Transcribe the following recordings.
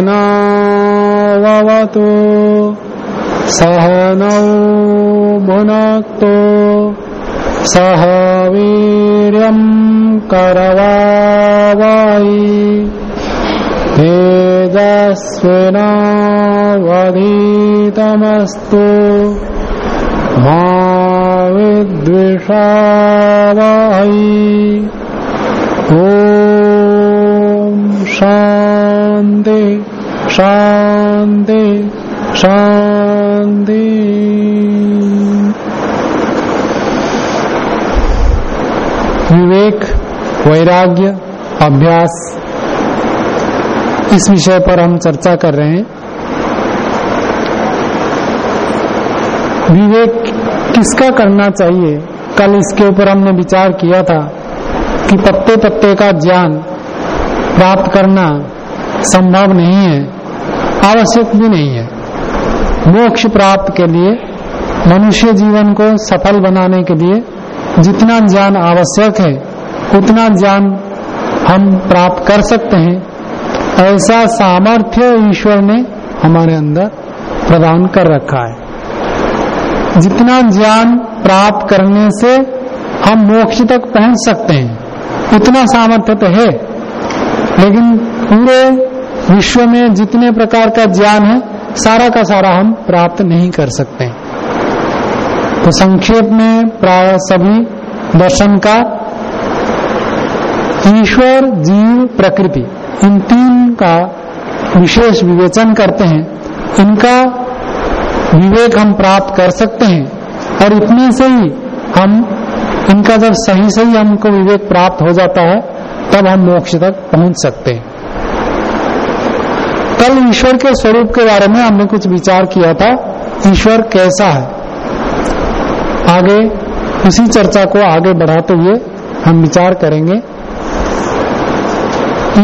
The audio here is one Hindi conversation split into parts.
सहनावतु सहनौ भुनक्तु। सह वीर्यम् करवावै। तेजस्विनावधीतमस्तु। मा विद्विषावहै। ॐ शान्ति। शान्ति शान्ति विवेक, वैराग्य, अभ्यास, इस विषय पर हम चर्चा कर रहे हैं। विवेक किसका करना चाहिए? कल इसके ऊपर हमने विचार किया था कि पत्ते पत्ते का ज्ञान प्राप्त करना संभव नहीं है। आवश्यक भी नहीं है। मोक्ष प्राप्त के लिए, मनुष्य जीवन को सफल बनाने के लिए जितना ज्ञान आवश्यक है, उतना ज्ञान हम प्राप्त कर सकते हैं। ऐसा सामर्थ्य ईश्वर ने हमारे अंदर प्रदान कर रखा है। जितना ज्ञान प्राप्त करने से हम मोक्ष तक पहुँच सकते हैं, उतना सामर्थ्य तो है। लेकिन पूरे विश्व में जितने प्रकार का ज्ञान है, सारा का सारा हम प्राप्त नहीं कर सकते। तो संक्षेप में प्राय सभी दर्शन का, ईश्वर, जीव, प्रकृति, इन तीन का विशेष विवेचन करते हैं। इनका विवेक हम प्राप्त कर सकते हैं और इतने से ही हम, इनका जब सही सही हमको विवेक प्राप्त हो जाता है, तब हम मोक्ष तक पहुँच सकते हैं। ईश्वर के स्वरूप के बारे में हमने कुछ विचार किया था, ईश्वर कैसा है? आगे, उसी चर्चा को आगे बढ़ाते हुए हम विचार करेंगे।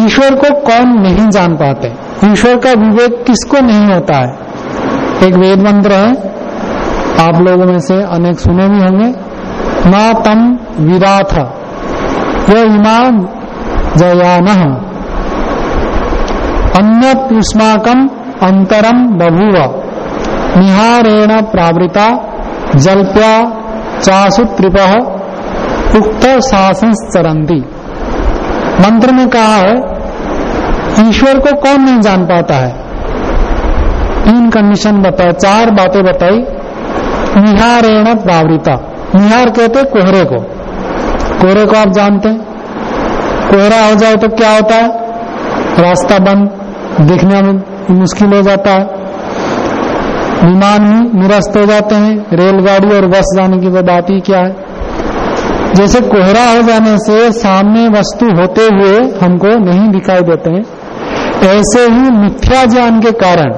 ईश्वर को कौन नहीं जान पाते? ईश्वर का विवेक किसको नहीं होता है? एक वेद मंत्र है, आप लोगों में से अनेक सुने भी होंगे ना तम विराथ यह इमाम जयान अन्युष्माकम अंतरम बभूव। निहारेण प्रावृता, जल्प्या, चासु त्रिप, उक्त शासन चरंती मंत्र में कहा है, ईश्वर को कौन नहीं जान पाता है? तीन कंडीशन बताए, चार बातें बताई। निहारेण प्रावृता। निहार कहते कोहरे को। कोहरे को आप जानते हैं। कोहरा हो जाए तो क्या होता है? रास्ता बंद, दिखने में मुश्किल हो जाता है। विमान भी निरस्त हो जाते हैं, रेलगाड़ी और बस जाने की तो बात ही क्या है? जैसे कोहरा हो जाने से सामने वस्तु होते हुए हमको नहीं दिखाई देते हैं। ऐसे ही मिथ्या ज्ञान के कारण,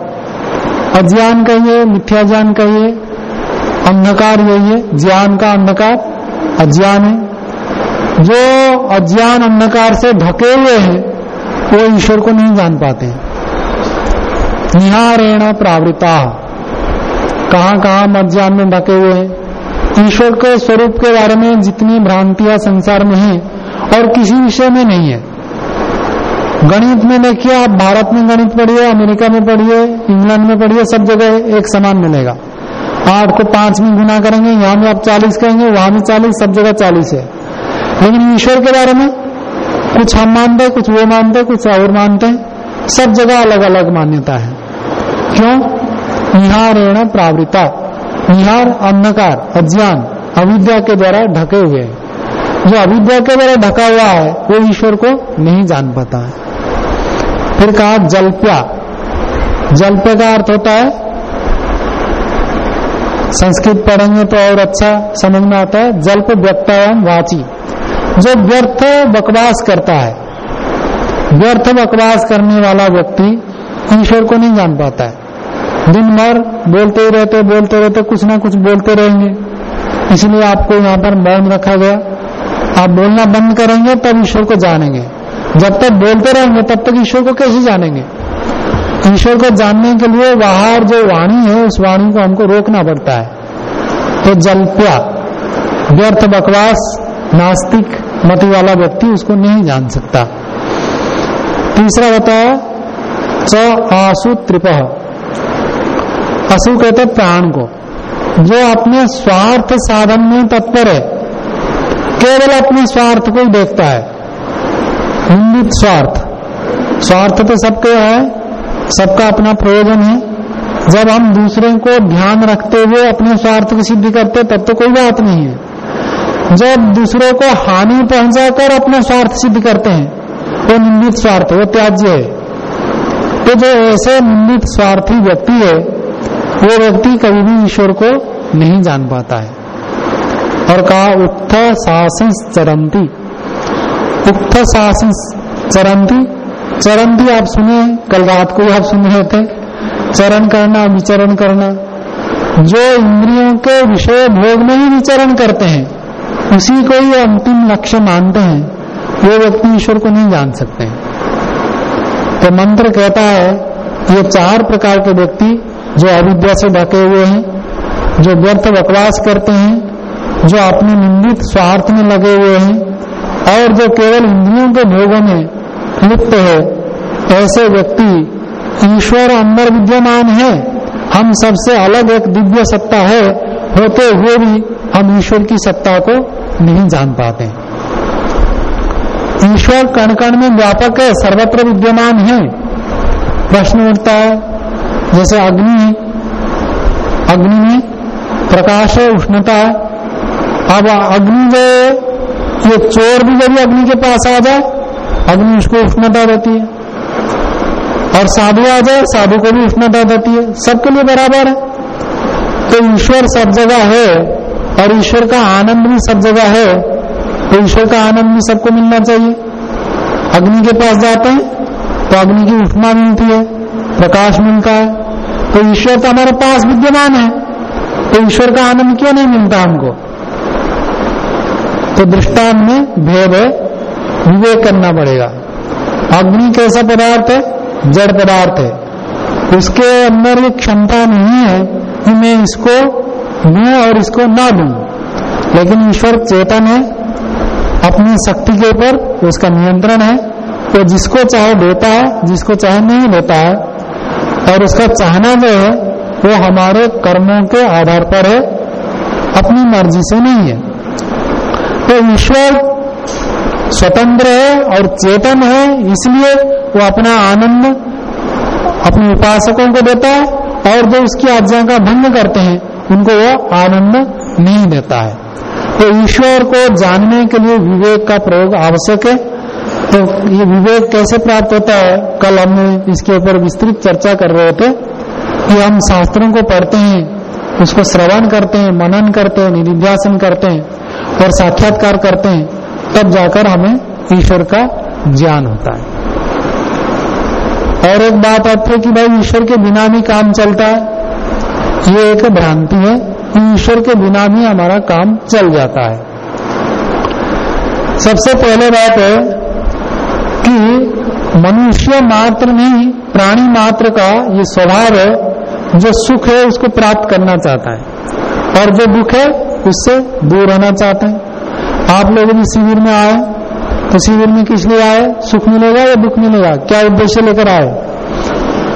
अज्ञान कहिए, मिथ्या ज्ञान कहिए, अंधकार यही है, ज्ञान का अंधकार अज्ञान है। जो अज्ञान अंधकार से ढके हुए हैं वो ईश्वर को नहीं जान पाते। निहारेण प्रावृता। कहाँ कहाँ मज्जान में ढके हुए हैं। ईश्वर के स्वरूप के बारे में जितनी भ्रांतियाँ संसार में है और किसी विषय में नहीं है। गणित में देखिए आप, भारत में गणित पढ़िए, अमेरिका में पढ़िए, इंग्लैंड में पढ़िए, सब जगह एक समान मिलेगा। आठ को पाँच में गुना करेंगे, यहाँ में आप चालीस कहेंगे, वहाँ में चालीस, सब जगह चालीस है। लेकिन ईश्वर के बारे में कुछ हम मानते हैं, कुछ वो मानते हैं, कुछ और मानते हैं। सब जगह अलग अलग मान्यता है। क्यों? निहारेण प्रावृता। निहार अंधकार अज्ञान, अविद्या के द्वारा ढके हुए हैं। जो अविद्या के द्वारा ढका हुआ है, वो ईश्वर को नहीं जान पाता है। फिर कहा, जल्प्या। जल्प्य का अर्थ होता है, संस्कृत पढ़ेंगे तो और अच्छा समझ में आता है, जल्प व्यक्तायाम वाची। जो व्यर्थ बकवास करता है, व्यर्थ बकवास करने वाला व्यक्ति ईश्वर को नहीं जान पाता है। दिन भर बोलते ही रहते, बोलते रहते, कुछ ना कुछ बोलते रहेंगे। इसलिए आपको यहाँ पर मौन रखा गया। आप बोलना बंद करेंगे, तब ईश्वर को जानेंगे। जब तक बोलते रहेंगे, तब तक ईश्वर को कैसे जानेंगे? ईश्वर को जानने के लिए बाहर जो वाणी है, उस वाणी को हमको रोकना पड़ता है। तो जल्प्या, व्यर्थ बकवास, नास्तिक मति वाला व्यक्ति उसको नहीं जान सकता। तीसरा बताया च आसु त्रिप। असु कहते प्राण को। जो अपने स्वार्थ साधन में तत्पर है, केवल अपने स्वार्थ को ही देखता है। निंदित स्वार्थ। स्वार्थ तो सबके है, सबका अपना प्रयोजन है। जब हम दूसरे को ध्यान रखते हुए अपने स्वार्थ की सिद्धि करते तब तो कोई बात नहीं है। जब दूसरों को हानि पहुंचाकर अपना स्वार्थ सिद्ध करते हैं, वो निंदित स्वार्थ, वो त्याज्य है। तो जो ऐसे निंदित स्वार्थी व्यक्ति है, वो व्यक्ति कभी भी ईश्वर को नहीं जान पाता है। और कहा, उत्थ शासन चरंती। उत्थ शासन चरंती। चरंती आप सुने कल रात को आप सुन रहे थे चरण करना, विचरण करना। जो इंद्रियों के विषय भोग में ही विचरण करते हैं उसी को ही अंतिम लक्ष्य मानते हैं। वो व्यक्ति ईश्वर को नहीं जान सकते। तो मंत्र कहता है, ये चार प्रकार के व्यक्ति जो अविद्या से ढके हुए हैं, जो व्यर्थ बकवास करते हैं, जो अपने निंदित स्वार्थ में लगे हुए हैं, और जो केवल इंद्रियों के भोगों में लिप्त है, ऐसे व्यक्ति ईश्वर अंदर विद्यमान है। हम सबसे अलग एक दिव्य सत्ता है, होते हुए भी हम ईश्वर की सत्ता को नहीं जान पाते। ईश्वर कण कण में व्यापक है, सर्वत्र विद्यमान है। प्रश्न उठता है, जैसे अग्नि अग्नि में प्रकाश है, उष्णता है। अब अग्नि जो ये चोर भी जब अग्नि के पास आ जाए, अग्नि उसको उष्णता देती है। और साधु आ जाए, साधु को भी उष्णता देती है। सबके लिए बराबर है। तो ईश्वर सब जगह है और ईश्वर का आनंद भी सब जगह है तो ईश्वर का आनंद भी सबको मिलना चाहिए। अग्नि के पास जाते हैं तो अग्नि की उष्णा मिलती है, प्रकाश मिलता है तो ईश्वर तो हमारे पास विद्यमान है तो ईश्वर का आनंद क्यों नहीं मिलता हमको? तो दृष्टांत में भेद विवेक करना पड़ेगा। अग्नि कैसा पदार्थ है? जड़ पदार्थ है। उसके अंदर ये क्षमता नहीं है कि मैं इसको लू और इसको ना लू। लेकिन ईश्वर चेतन है, अपनी शक्ति के ऊपर उसका नियंत्रण है। तो जिसको चाहे देता है, जिसको चाहे नहीं देता है, और उसका चाहना जो है, वो हमारे कर्मों के आधार पर है, अपनी मर्ज़ी से नहीं है। तो ईश्वर स्वतंत्र है और चेतन है, इसलिए वो अपना आनंद अपने उपासकों को देता है, और जो उसकी आज्ञा का भंग करते हैं उनको वो आनंद नहीं देता है। तो ईश्वर को जानने के लिए विवेक का प्रयोग आवश्यक है। तो ये विवेक कैसे प्राप्त होता है? कल हमने इसके ऊपर विस्तृत चर्चा कर रहे थे कि हम शास्त्रों को पढ़ते हैं, उसको श्रवण करते हैं, मनन करते हैं, निधिध्यासन करते हैं और साक्षात्कार करते हैं, तब जाकर हमें ईश्वर का ज्ञान होता है। और एक बात आती है कि भाई ईश्वर के बिना भी काम चलता है। ये एक भ्रांति है। ईश्वर के बिना भी हमारा काम चल जाता है। सबसे पहले बात है कि मनुष्य मात्र नहीं, प्राणी मात्र का ये स्वभाव है, जो सुख है उसको प्राप्त करना चाहता है। और जो दुख है, उससे दूर रहना चाहते हैं। आप लोग भी शिविर में आए तो शिविर में किस लिए आए? सुख मिलेगा या दुख मिलेगा? क्या उद्देश्य लेकर आए?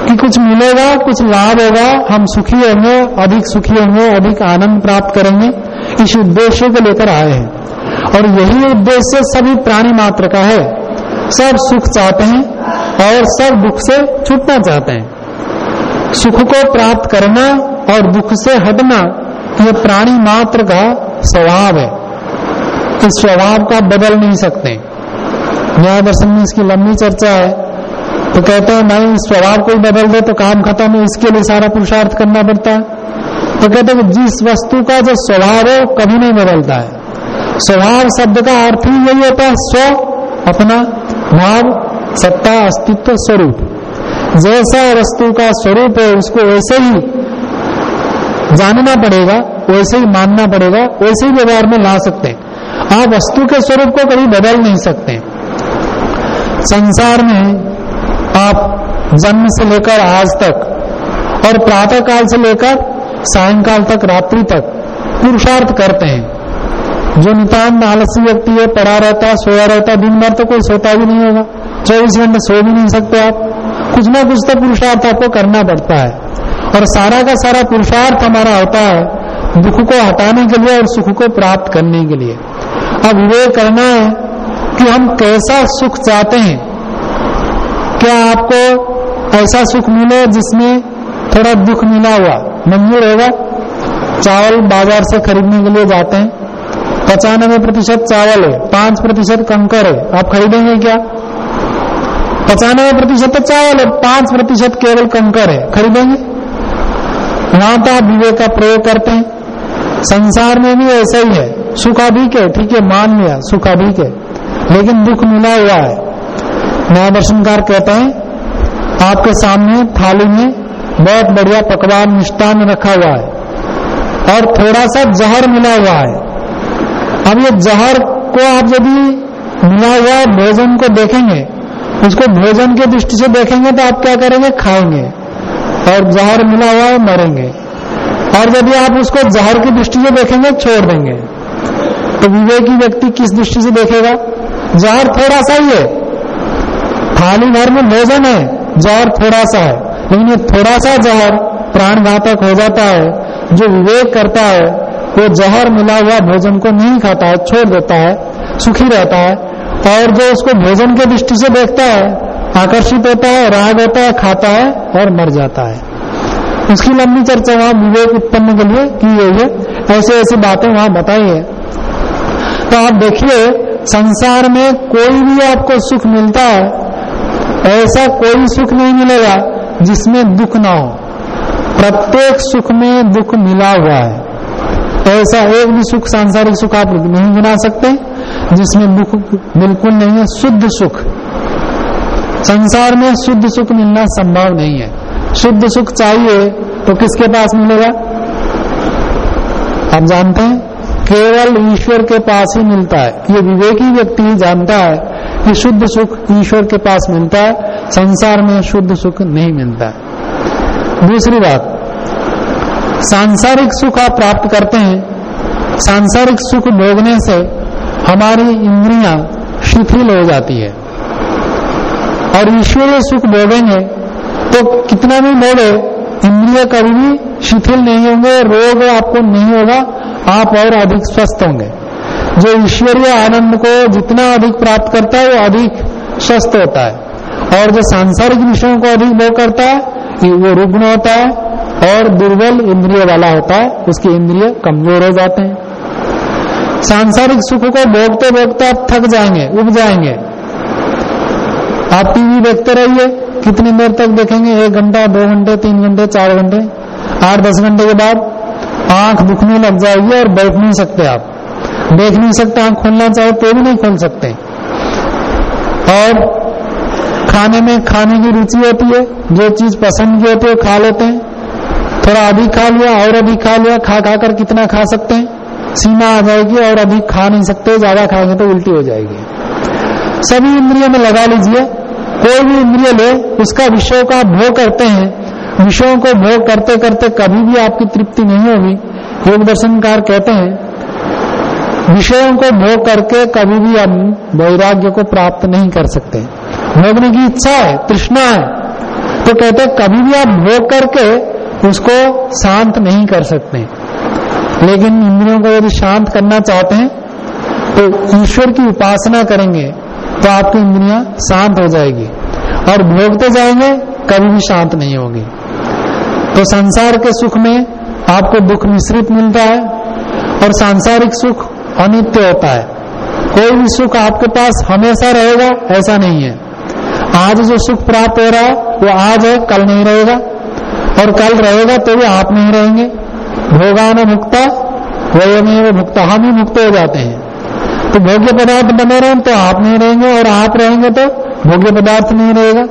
कि कुछ मिलेगा, कुछ लाभ होगा, हम सुखी होंगे, अधिक सुखी होंगे, अधिक आनंद प्राप्त करेंगे, इस उद्देश्य को लेकर आए हैं। और यही उद्देश्य सभी प्राणी मात्र का है। सब सुख चाहते हैं और सब दुख से छूटना चाहते हैं। सुख को प्राप्त करना और दुख से हटना यह प्राणी मात्र का स्वभाव है। इस स्वभाव का बदल नहीं सकते। न्याय दर्शन में इसकी लंबी चर्चा है। तो कहते हैं, नहीं स्वभाव को बदल दे तो काम खत्म है, इसके लिए सारा पुरुषार्थ करना पड़ता है। तो कहते हैं जिस वस्तु का जो स्वभाव है, कभी नहीं बदलता है। स्वभाव शब्द का अर्थ ही यही होता है, स्व, अपना, भाव, सत्ता, अस्तित्व, स्वरूप। जैसा वस्तु का स्वरूप है, उसको वैसे ही जानना पड़ेगा, वैसे ही मानना पड़ेगा, वैसे ही व्यवहार में ला सकते हैं। आप वस्तु के स्वरूप को कभी बदल नहीं सकते। संसार में आप जन्म से लेकर आज तक और प्रातः काल से लेकर सायंकाल तक, रात्रि तक पुरुषार्थ करते हैं। जो नितान आलसी व्यक्ति है, पड़ा रहता, सोया रहता, दिन भर तो कोई सोता भी नहीं होगा। चौबीस घंटे सो भी नहीं सकते आप। कुछ ना कुछ तो पुरुषार्थ आपको करना पड़ता है। और सारा का सारा पुरुषार्थ हमारा होता है दुख को हटाने के लिए और सुख को प्राप्त करने के लिए। अब विवेक करना है कि हम कैसा सुख चाहते हैं। क्या आपको ऐसा सुख मिले जिसमें थोड़ा दुख मिला हुआ? मंजूर होगा। चावल बाज़ार से खरीदने के लिए जाते हैं। पचानवे प्रतिशत चावल है, पाँच प्रतिशत कंकर है। आप खरीदेंगे क्या? पचानवे प्रतिशत तो चावल है, पाँच प्रतिशत केवल कंकर है। खरीदेंगे? वहाँ तो विवेक का प्रयोग करते हैं। संसार में भी ऐसा ही है। सुख अधिक है, ठीक है, मान लिया सुख अधिक है। लेकिन दुख मिला हुआ है। नया दर्शनकार कहते हैं, आपके सामने थाली में बहुत बढ़िया पकवान मिष्टान रखा हुआ है और थोड़ा सा जहर मिला हुआ है। अब ये जहर को आप यदि मिला हुआ भोजन को देखेंगे, उसको भोजन की दृष्टि से देखेंगे तो आप क्या करेंगे? खाएँगे और जहर मिला हुआ है, मरेंगे। और यदि आप उसको जहर की दृष्टि से देखेंगे, छोड़ देंगे। तो विवेकी व्यक्ति किस दृष्टि से देखेगा? जहर थोड़ा सा ही है। थाली भर में भोजन है, जहर थोड़ा सा है। लेकिन ये थोड़ा सा जहर प्राण घातक हो जाता है, जो विवेक करता है, वो जहर मिला हुआ भोजन को नहीं खाता है, छोड़ देता है, सुखी रहता है, और जो उसको भोजन के दृष्टि से देखता है, आकर्षित होता है, राग होता है, खाता है, और मर जाता है। उसकी लंबी चर्चा वहाँ विवेक उत्पन्न के लिए की गई है। ऐसे ऐसी बातें वहाँ बताई है। तो आप देखिए, संसार में कोई भी आपको सुख मिलता है ऐसा कोई सुख नहीं मिलेगा जिसमें दुख ना हो। प्रत्येक सुख में दुख मिला हुआ है। ऐसा एक भी सुख, सांसारिक सुख आप नहीं गिना सकते, जिसमें दुख बिल्कुल नहीं है, शुद्ध सुख। संसार में शुद्ध सुख मिलना संभव नहीं है। शुद्ध सुख चाहिए तो किसके पास मिलेगा? आप जानते हैं, केवल ईश्वर के पास ही मिलता है। ये विवेकी व्यक्ति ही जानता है कि शुद्ध सुख ईश्वर के पास मिलता है, संसार में शुद्ध सुख नहीं मिलता है। दूसरी बात, सांसारिक सुख आप प्राप्त करते हैं, सांसारिक सुख भोगने से हमारी इंद्रियाँ शिथिल हो जाती है। और ईश्वरीय सुख भोगेंगे तो कितना भी भोगे, इंद्रिय कभी भी शिथिल नहीं होंगे, रोग आपको नहीं होगा, आप और अधिक स्वस्थ होंगे। जो ईश्वरीय आनंद को जितना अधिक प्राप्त करता है, वो अधिक स्वस्थ होता है। और जो सांसारिक विषयों को अधिक भोग करता है वो रुग्ण होता है और दुर्बल इंद्रिय वाला होता है, उसके इंद्रिय कमज़ोर हो जाते हैं। सांसारिक सुख को भोगते भोगते आप थक जाएँगे, उब जाएँगे। आप टीवी देखते रहिए, कितनी देर तक देखेंगे? एक घंटा, दो घंटे, तीन घंटे, चार घंटे, आठ, दस घंटे के बाद आँख दुखने लग जाएगी और बैठ नहीं सकते आप। देख नहीं सकते, आँख खोलना चाहे तो भी नहीं खोल सकते। और खाने में खाने की रुचि होती है, जो चीज़ पसंद की होती है खा लेते हैं। थोड़ा अधिक खा लिया, और अधिक खा लिया, खा खा कर कितना खा सकते हैं? सीमा आ जाएगी और अधिक खा नहीं सकते, ज़्यादा खाएँगे तो उल्टी हो जाएगी। सभी इंद्रियों में लगा लीजिए, कोई भी इंद्रिय ले, उसका विषयों का भोग करते हैं। विषयों को भोग करते करते कभी भी आपकी तृप्ति नहीं होगी। योग दर्शनकार कहते हैं विषयों को भोग करके कभी भी हम वैराग्य को प्राप्त नहीं कर सकते। भोगने की इच्छा है, तृष्णा है तो कहते कभी भी आप भोग करके उसको शांत नहीं कर सकते। लेकिन इंद्रियों को यदि शांत करना चाहते हैं तो ईश्वर की उपासना करेंगे तो आपकी इंद्रियाँ शांत हो जाएगी। और भोगते जाएँगे, कभी भी शांत नहीं होगी। तो संसार के सुख में आपको दुख मिश्रित मिलता है, और सांसारिक सुख अनित्य होता है। कोई भी सुख आपके पास हमेशा रहेगा, ऐसा नहीं है। आज जो सुख प्राप्त हो रहा है, वो आज है, कल नहीं रहेगा। और कल रहेगा तो भी आप नहीं रहेंगे। भोगान मुक्ता वयमेव भुक्ता, हम ही मुक्त हो जाते हैं। तो भोग्य पदार्थ बने रहे तो आप नहीं रहेंगे, और आप रहेंगे तो भोग्य पदार्थ नहीं रहेगा।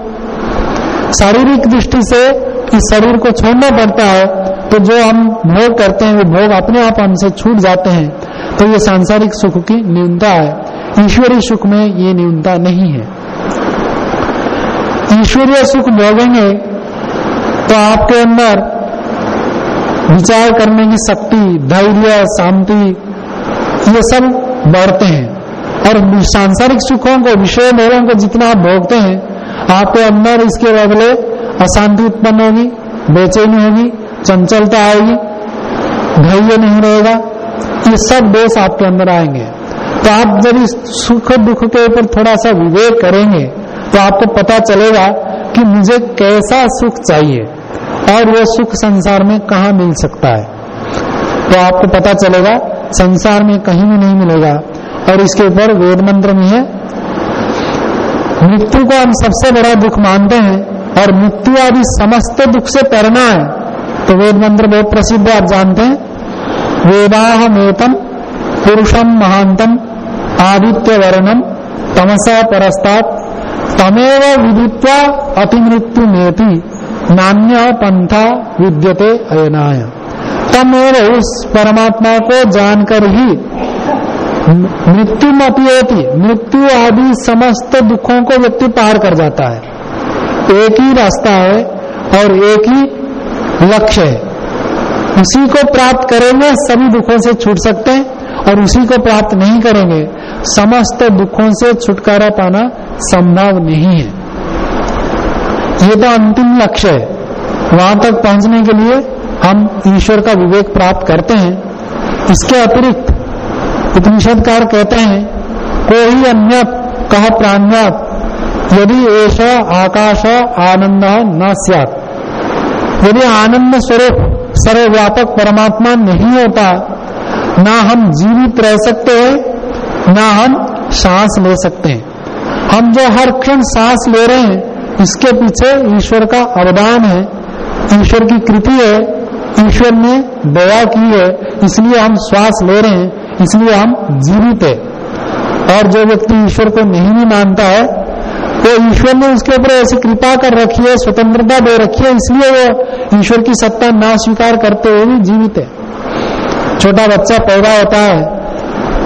शारीरिक दृष्टि से इस शरीर को छोड़ना पड़ता है तो जो हम भोग करते हैं, वो भोग अपने आप हमसे छूट जाते हैं। तो ये सांसारिक सुख की न्यूनता है। ईश्वरीय सुख में ये न्यूनता नहीं है। ईश्वरीय सुख भोगेंगे तो आपके अंदर विचार करने की शक्ति, धैर्य, शांति, ये सब बढ़ते हैं। और सांसारिक सुखों को, विषय भोगों को जितना आप भोगते हैं, आपके अंदर इसके बदले अशांति उत्पन्न होगी, बेचैनी होगी, चंचलता आएगी, धैर्य नहीं रहेगा ये सब दोष आपके अंदर आएँगे। तो आप जब इस सुख दुख के ऊपर थोड़ा सा विवेक करेंगे तो आपको पता चलेगा कि मुझे कैसा सुख चाहिए और वो सुख संसार में कहा मिल सकता है। तो आपको पता चलेगा, संसार में कहीं भी नहीं मिलेगा और इसके ऊपर वेद मंत्र में है, मृत्यु को हम सबसे बड़ा दुख मानते हैं और मृत्यु आदि समस्त दुख से तैरना है। तो वेद मंत्र बहुत प्रसिद्ध आप जानते हैं। वेदाहमेतम, पुरुषम महांतम आदित्य वर्णम तमसा परस्तात, तमेव विदित्वा अतिमृत्यु मेति नान्य पंथा विद्यते अयनाय। तमेव उस परमात्मा को जानकर ही मृत्यु मती होती मृत्यु आदि समस्त दुखों को व्यक्ति पार कर जाता है। एक ही रास्ता है और एक ही लक्ष्य है। उसी को प्राप्त करेंगे, सभी दुखों से छूट सकते हैं और उसी को प्राप्त नहीं करेंगे, समस्त दुखों से छुटकारा पाना संभव नहीं है। ये तो अंतिम लक्ष्य है। वहाँ तक पहुँचने के लिए हम ईश्वर का विवेक प्राप्त करते हैं। इसके अतिरिक्त उपनिषदकार कहते हैं, कोई अन्य कह प्राण्यात, यदि ऐसा आकाश आनंद न सियात। यदि आनंद स्वरूप सर्वव्यापक परमात्मा नहीं होता। ना हम जीवित रह सकते हैं ना हम सांस ले सकते। हैं हम जो हर क्षण सांस ले रहे हैं, इसके पीछे ईश्वर का अवदान है। ईश्वर की कृति है। ईश्वर ने दया की है। इसलिए हम श्वास ले रहे हैं। इसलिए हम जीवित है। और जो व्यक्ति ईश्वर को नहीं भी मानता है तो ईश्वर ने उसके ऊपर ऐसी कृपा कर रखी है, स्वतंत्रता दे रखी है, इसलिए वो ईश्वर की सत्ता ना स्वीकार करते हुए भी जीवित है। छोटा बच्चा पैदा होता है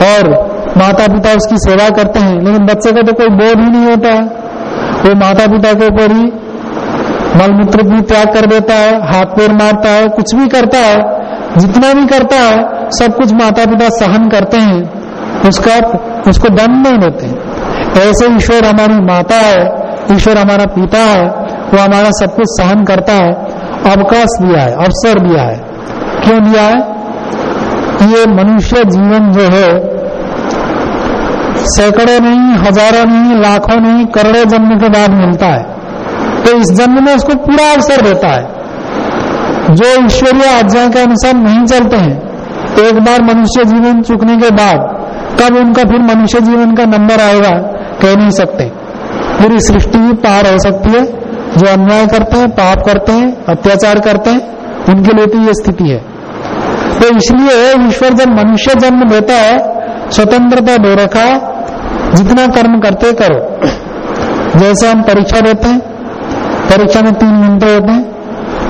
और माता पिता उसकी सेवा करते हैं, लेकिन बच्चे का तो कोई बोध ही नहीं होता है। वो माता पिता के ऊपर ही मलमूत्र भी त्याग कर देता है, हाथ पैर मारता है, कुछ भी करता है, जितना भी करता है, सब कुछ माता पिता सहन करते हैं, उसका उसको दंड नहीं देते। ऐसे ईश्वर हमारी माता है, ईश्वर हमारा पिता है, वो हमारा सब कुछ सहन करता है, अवकाश दिया है, अवसर दिया है। क्यों दिया है? ये मनुष्य जीवन जो है, सैकड़ों नहीं, हज़ारों नहीं, लाखों नहीं, करोड़ों जन्म के बाद मिलता है। तो इस जन्म में उसको पूरा अवसर देता है। जो ईश्वरीय आज्ञा के अनुसार नहीं चलते हैं, एक बार मनुष्य जीवन चुकने के बाद कब उनका फिर मनुष्य जीवन का नंबर आएगा। कह नहीं सकते। पूरी सृष्टि ही पार हो सकती है। जो अन्याय करते हैं, पाप करते हैं, अत्याचार करते हैं, उनके लिए तो ये स्थिति है। तो इसलिए ईश्वर जब मनुष्य जन्म देता है, स्वतंत्रता दे रखा जितना कर्म करते करो। जैसे हम परीक्षा देते हैं, परीक्षा में तीन घंटे होते हैं।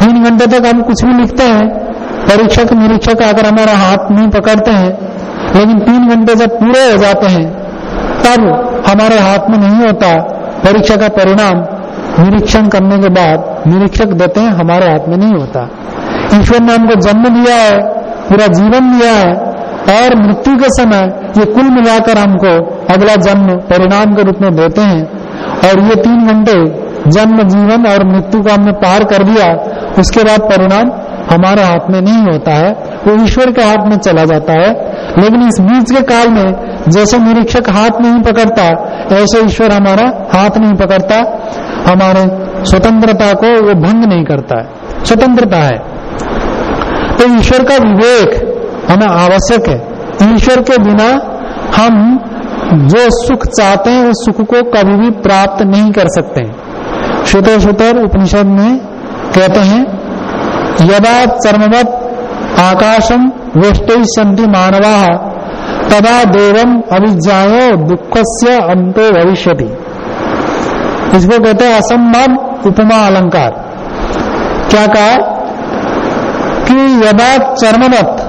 तीन घंटे तक हम कुछ भी लिखते हैं, परीक्षक, निरीक्षक अगर हमारा हाथ नहीं पकड़ते हैं, लेकिन तीन घंटे जब पूरे हो जाते हैं, तब हमारे हाथ में नहीं होता। परीक्षा का परिणाम निरीक्षण करने के बाद निरीक्षक देते हैं, हमारे हाथ में नहीं होता। ईश्वर ने हमको जन्म दिया है, पूरा जीवन दिया है, और मृत्यु के समय ये कुल मिलाकर हमको अगला जन्म परिणाम के रूप में देते हैं। और ये तीन घंटे जन्म, जीवन और मृत्यु को हमने पार कर दिया, उसके बाद परिणाम हमारे हाथ में नहीं होता है, वो ईश्वर के हाथ में चला जाता है। लेकिन इस बीच के काल में जैसे निरीक्षक हाथ नहीं पकड़ता, ऐसे ईश्वर हमारा हाथ नहीं पकड़ता। हमारे स्वतंत्रता को वो भंग नहीं करता है। स्वतंत्रता है। तो ईश्वर का विवेक हमें आवश्यक है। ईश्वर के बिना हम जो सुख चाहते हैं, उस सुख को कभी भी प्राप्त नहीं कर सकते। श्रुतर श्रुतर उपनिषद में कहते हैं, यदा चर्मवत आकाशम वेष्ट संति मानवा तदा देवम अभिज्ञाओ दुख से अंतो भविष्य इसको कहते हैं असंभव उपमा, अलंकार। क्या कहा? कि यदा चर्मवत,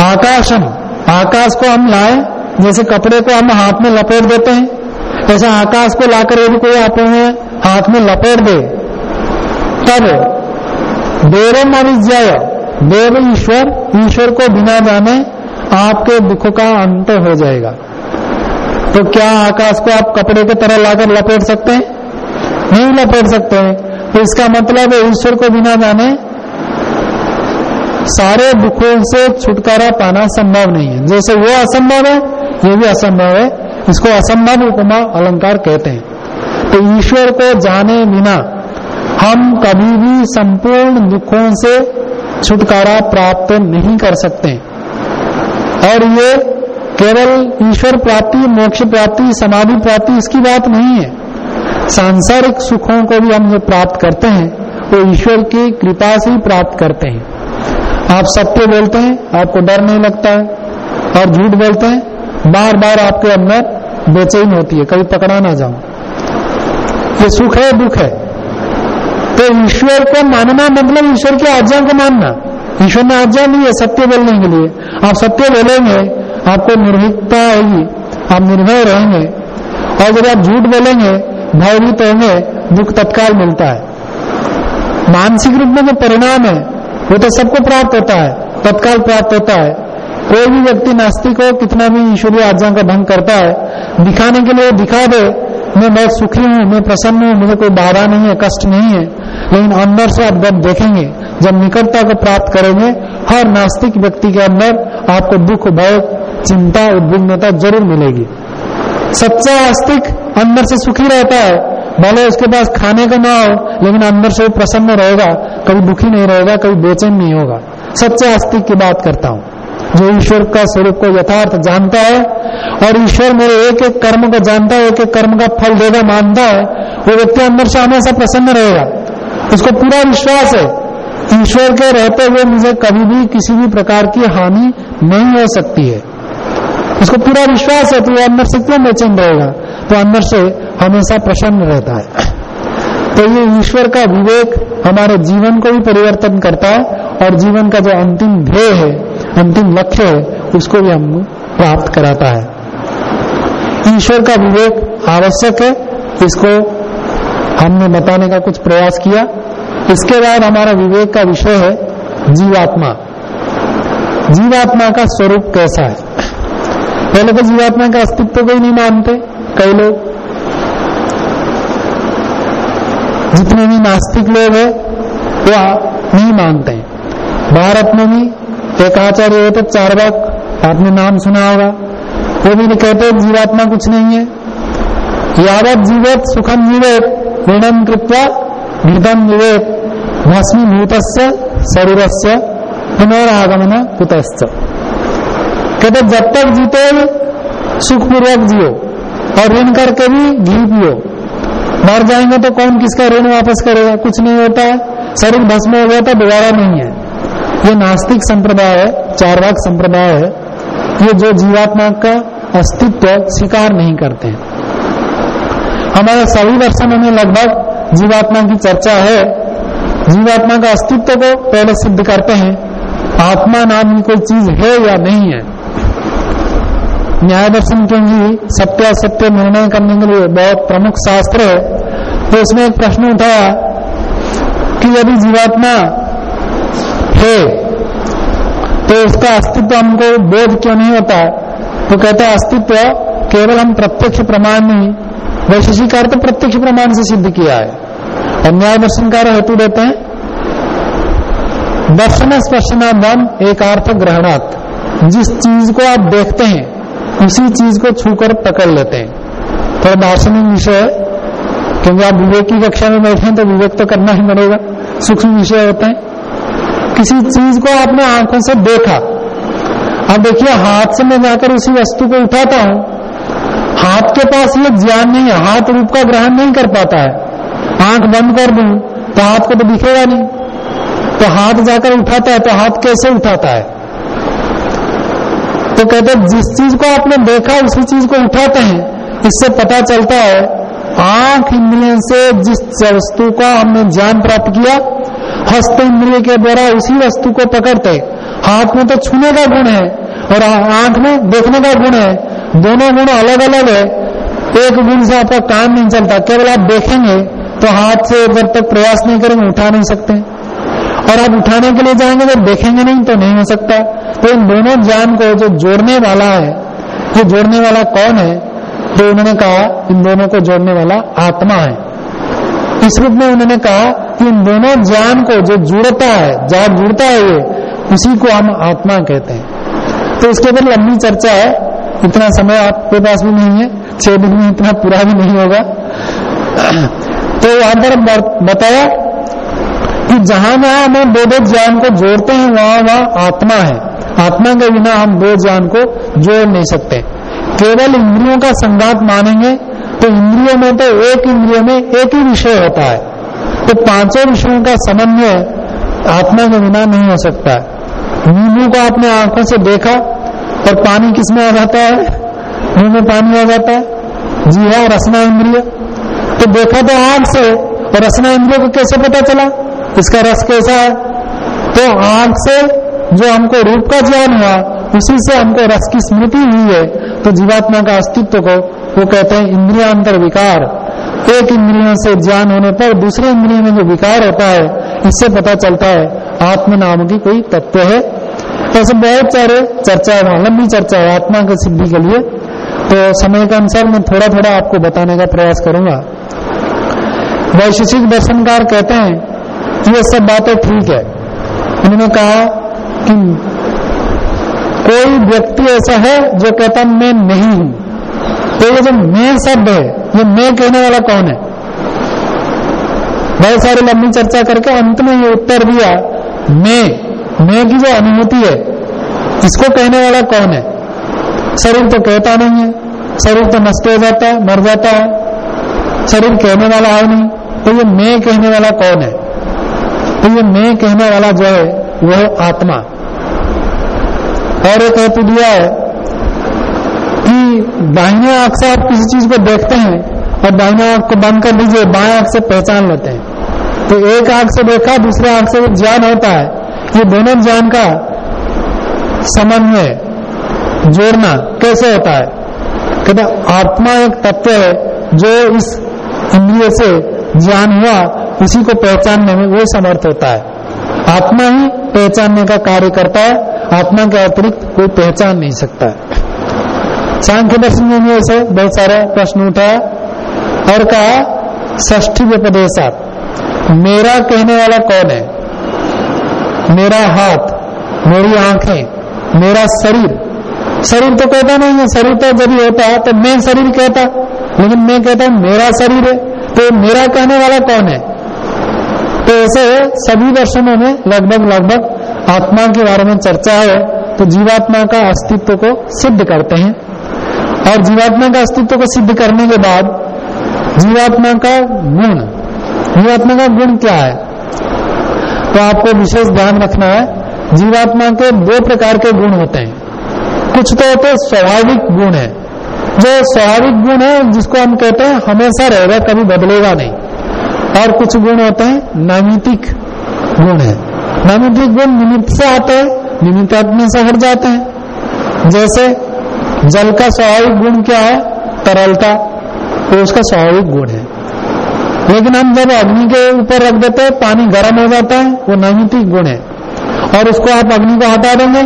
आकाशम, आकाश को हम लाए, जैसे कपड़े को हम हाथ में लपेट देते हैं ऐसे आकाश को लाकर यदि कोई अपने हाथ में लपेट दे, तब देवम अभिज्ञाय देव ईश्वर ईश्वर को बिना जाने आपके दुख का अंत हो जाएगा। तो क्या आकाश को आप कपड़े की तरह लाकर लपेट सकते हैं? नहीं लपेट सकते हैं। तो इसका मतलब है ईश्वर को बिना जाने सारे दुखों से छुटकारा पाना संभव नहीं है। जैसे वो असंभव है, ये भी असंभव है। इसको असंभव उपमा अलंकार कहते हैं। तो ईश्वर को जाने बिना हम कभी भी संपूर्ण दुखों से छुटकारा प्राप्त नहीं कर सकते। और ये केवल ईश्वर प्राप्ति, मोक्ष प्राप्ति, समाधि प्राप्ति, इसकी बात नहीं है। सांसारिक सुखों को भी हम जो प्राप्त करते हैं, वो ईश्वर की कृपा से ही प्राप्त करते हैं। आप सत्य बोलते हैं, आपको डर नहीं लगता है, और झूठ बोलते हैं बार बार आपके अंदर बेचैन होती है, कभी पकड़ा ना जाऊँ ये सुख है, दुख है। तो ईश्वर को मानना मतलब ईश्वर की आज्ञा को मानना। ईश्वर ने आज्ञा दी है, सत्य बोलने के लिए। आप सत्य बोलेंगे, आपको निर्भीकता आएगी। आप निर्भय रहेंगे। और जब आप झूठ बोलेंगे, भयभीत होंगे, दुख तत्काल मिलता है। मानसिक रूप में जो परिणाम है, वो तो सबको प्राप्त होता है, तत्काल प्राप्त होता है। कोई भी व्यक्ति नास्तिक हो, कितना भी ईश्वरीय आज्ञा का भंग करता है, दिखाने के लिए दिखा दे, मैं बहुत सुखी हूँ, मैं प्रसन्न हूँ, मुझे कोई बाधा नहीं है, कष्ट नहीं है। लेकिन अंदर से आप जब देखेंगे, जब निकटता को प्राप्त करेंगे, हर नास्तिक व्यक्ति के अंदर आपको दुख, भय, चिंता, उद्विग्नता ज़रूर मिलेगी। सच्चा आस्तिक अंदर से सुखी रहता है। भले उसके पास खाने का ना हो, लेकिन अंदर से प्रसन्न रहेगा। कभी दुखी नहीं रहेगा, कभी बेचैन नहीं होगा। सच्चे आस्तिक की बात करता हूँ। जो ईश्वर का स्वरूप को यथार्थ जानता है और ईश्वर मेरे एक एक कर्म को जानता है, एक एक कर्म का फल देगा मानता है, वो व्यक्ति अंदर से हमेशा प्रसन्न रहेगा। उसको पूरा विश्वास है। ईश्वर के रहते हुए मुझे कभी भी किसी भी प्रकार की हानि नहीं हो सकती है। उसको पूरा विश्वास है तो वो अंदर से क्यों बेचैन रहेगा? तो अंदर से हमेशा प्रसन्न रहता है। तो ये ईश्वर का विवेक हमारे जीवन को भी परिवर्तन करता है और जीवन का जो अंतिम ध्येय है, अंतिम लक्ष्य है, उसको भी हम प्राप्त कराता है। ईश्वर का विवेक आवश्यक है, इसको हमने बताने का कुछ प्रयास किया। इसके बाद हमारा विवेक का विषय है जीवात्मा। जीवात्मा का स्वरूप कैसा है? पहले तो जीवात्मा का अस्तित्व को ही नहीं मानते, कई लोग। जितने भी नास्तिक लोग हैं, वो नहीं मानते हैं। भारत में भी एक आचार्य होते चार बाग आपने नाम सुना होगा। वो भी कहते जीवात्मा कुछ नहीं है। यावत जीवत सुखम जीवेत। ऋणम कृत्वा घृतम विवेक भस्मी भस्मीभूत शरीर से पुनरागमन कुतश्च कहते जब तक जीते सुखपूर्वक जियो, और ऋण करके भी घी पियो। मर जाएँगे तो कौन किसका ऋण वापस करेगा? कुछ नहीं होता। है शरीर भस्म हो गया तो दोबारा नहीं है। ये नास्तिक संप्रदाय है, चारवाक संप्रदाय है। ये जो जीवात्मा का अस्तित्व स्वीकार नहीं करते हैं। हमारे सभी दर्शनों में लगभग जीवात्मा की चर्चा है। जीवात्मा का अस्तित्व को पहले सिद्ध करते हैं, आत्मा नाम की कोई चीज़ है या नहीं है। न्याय दर्शन क्योंकि सत्य असत्य निर्णय करने के लिए बहुत प्रमुख शास्त्र है तो उसमें एक प्रश्न उठाया कि यदि जीवात्मा है तो उसका अस्तित्व हमको बोध क्यों नहीं होता? तो कहता अस्तित्व केवल हम प्रत्यक्ष प्रमाण नहीं वैशेषिकार तो प्रत्यक्ष प्रमाण से सिद्ध किया है। और न्याय दर्शनकार हेतु देते हैं। दर्शन स्पर्शनाभम एक अर्थ ग्रहणात्। जिस चीज़ को आप देखते हैं, उसी चीज़ को छूकर पकड़ लेते हैं। थोड़ा दार्शनिक विषय है, क्योंकि आप विवेक की कक्षा में बैठे हैं तो विवेक तो करना ही पड़ेगा। सूक्ष्म विषय होते हैं। किसी चीज़ को आपने आँखों से देखा। अब देखिए, हाथ से मैं जाकर उसी वस्तु को उठाता हूँ हाथ के पास ये ज्ञान नहीं है, हाथ रूप का ग्रहण नहीं कर पाता है। आँख बंद कर दू तो हाथ को तो दिखेगा नहीं। तो हाथ जाकर उठाता है तो हाथ कैसे उठाता है? तो कहते जिस चीज़ को आपने देखा, उसी चीज़ को उठाते हैं। इससे पता चलता है, आँख इंद्रियों से जिस वस्तु का हमने ज्ञान प्राप्त किया, हस्त इंद्रिय के द्वारा उसी वस्तु को पकड़ते। हाथ में तो छूने का गुण है, और आँख में देखने का गुण है। दोनों गुण अलग अलग है। एक गुण से आपका काम नहीं चलता, केवल आप देखेंगे तो हाथ से जब तक प्रयास नहीं करेंगे, उठा नहीं सकते। और आप उठाने के लिए जाएँगे, जब देखेंगे नहीं तो नहीं हो सकता। तो इन दोनों ज्ञान को जो जोड़ने वाला है, ये जोड़ने वाला कौन है? तो उन्होंने कहा, इन दोनों को जोड़ने वाला आत्मा है। इस रूप में उन्होंने कहा कि इन दोनों ज्ञान को जो जुड़ता है, जहाँ जुड़ता है ये, उसी को हम आत्मा कहते हैं। तो इसके ऊपर लंबी चर्चा है। इतना समय आपके पास भी नहीं है, छह दिन में इतना पूरा भी नहीं होगा। तो वहाँ पर बताया कि जहाँ जहाँ हम दो ज्ञान को जोड़ते हैं, वहाँ वहाँ आत्मा है। आत्मा के बिना हम दो ज्ञान को जोड़ नहीं सकते। केवल इंद्रियों का संघात मानेंगे तो इंद्रियों में तो एक इंद्रियों में एक ही विषय होता है। तो पाँचों विषयों का समन्वय आत्मा के बिना नहीं हो सकता। है नींबू को आपने आँखों से देखा और पानी किसमें आ जाता है? मुँह में पानी आ जाता है? जी हाँ रसना इंद्रिय। तो देखा तो आग से, और रसना इंद्रिय को कैसे पता चला? इसका रस कैसा है? तो आग से जो हमको रूप का ज्ञान हुआ, उसी से हमको रस की स्मृति हुई है। तो जीवात्मा का अस्तित्व को, वो कहते हैं इंद्रियांतर विकार। एक इंद्रियों से ज्ञान होने पर दूसरे इंद्रियों में जो विकार होता है, इससे पता चलता है आत्म नाम की कोई तत्व है। ऐसे बहुत सारे चर्चा है। लंबी चर्चा है, आत्मा की सिद्धि के लिए। तो समय के अनुसार मैं थोड़ा थोड़ा आपको बताने का प्रयास करूँगा। वैशिषिक दर्शनकार कहते हैं कि ये सब बातें ठीक है। उन्होंने कहा कि कोई व्यक्ति ऐसा है जो कहता मैं नहीं हूँ। तो ये जो मैं शब्द है, ये मैं कहने वाला कौन है? बहुत सारी लंबी चर्चा करके अंत में ये उत्तर दिया, मैं। मैं की जो अनुभूति है, इसको कहने वाला कौन है? शरीर तो कहता नहीं है, शरीर तो नष्ट हो जाता है, मर जाता है। शरीर कहने वाला है नहीं तो ये मैं कहने वाला कौन है? तो ये मैं कहने वाला जो है वह आत्मा। और एक हेतु दिया है कि दाहिने आँख से आप किसी चीज़ को देखते हैं और दाहिने आँख को बंद कर दीजिए, बाएँ आँख से पहचान लेते हैं। तो एक आँख से देखा, दूसरे आँख से ज्ञान होता है। ये दोनों ज्ञान का समन्वय जोड़ना कैसे होता है? कहते आत्मा एक तत्व है जो इस इंद्रिय से ज्ञान हुआ, उसी को पहचानने में वो समर्थ होता है। आत्मा ही पहचानने का कार्य करता है, आत्मा के अतिरिक्त कोई पहचान नहीं सकता है। सांख्य दर्शन में ऐसे बहुत सारे प्रश्न उठाया और कहा ष्ठी व्यपदेशात मेरा कहने वाला कौन है? मेरा हाथ, मेरी आँखें, मेरा शरीर। शरीर तो कहता नहीं है, शरीर तो जब होता है तो मैं शरीर कहता। लेकिन मैं कहता हूँ, मेरा शरीर है। तो मेरा कहने वाला कौन है? तो ऐसे सभी दर्शनों में लगभग लगभग आत्मा के बारे में चर्चा है। तो जीवात्मा का अस्तित्व को सिद्ध करते हैं। और जीवात्मा का अस्तित्व को सिद्ध करने के बाद जीवात्मा का गुण, जीवात्मा का गुण क्या है? तो आपको विशेष ध्यान रखना है, जीवात्मा के दो प्रकार के गुण होते हैं। कुछ तो होते स्वाभाविक गुण है। जो स्वाभाविक गुण है, जिसको हम कहते हैं, हमेशा रहेगा, कभी बदलेगा नहीं। और कुछ गुण होते हैं, नैमितिक गुण है। नैमितिक गुण निमित्त से आते हैं निमित्त आत्मा से हट जाते हैं। जैसे, जल का स्वाभाविक गुण क्या है? तरलता। तो उसका स्वाभाविक गुण है। लेकिन हम जब अग्नि के ऊपर रख देते हैं, पानी गर्म हो जाता है, वो नैमितिक गुण है। और उसको आप अग्नि को हटा देंगे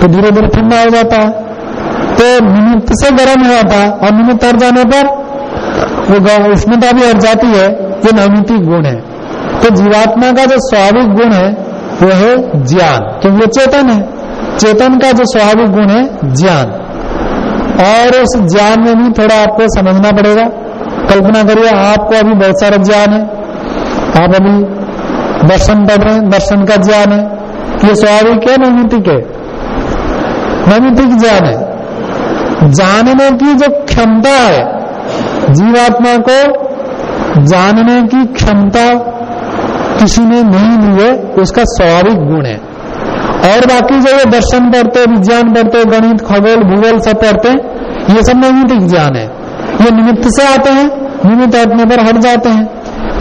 तो धीरे धीरे ठंडा हो जाता है। तो निमित्त से गर्म हो जाता है, और निमित्त हट जाने पर वो उष्णता भी हट जाती है, ये नैमितिक गुण है। तो जीवात्मा का जो स्वाभाविक गुण है, वो है ज्ञान। क्योंकि वो चेतन है। चेतन का जो स्वाभाविक गुण है, ज्ञान। और उस ज्ञान में भी थोड़ा आपको समझना पड़ेगा। कल्पना करिए, आपको अभी बहुत सारा ज्ञान है। आप अभी दर्शन पढ़ रहे हैं, दर्शन का ज्ञान है। ये स्वाभाविक है नैमितिक है? नैमितिक ज्ञान है। जानने की जो क्षमता है, जीवात्मा को जानने की क्षमता किसी ने नहीं ली है, उसका स्वाभाविक गुण है। और बाकी जो ये दर्शन पढ़ते विज्ञान पढ़ते गणित, खगोल, भूगोल सब पढ़ते ये सब नैमितिक ज्ञान है। ये निमित्त से आते हैं, निमित्त आत्मा पर हट जाते हैं।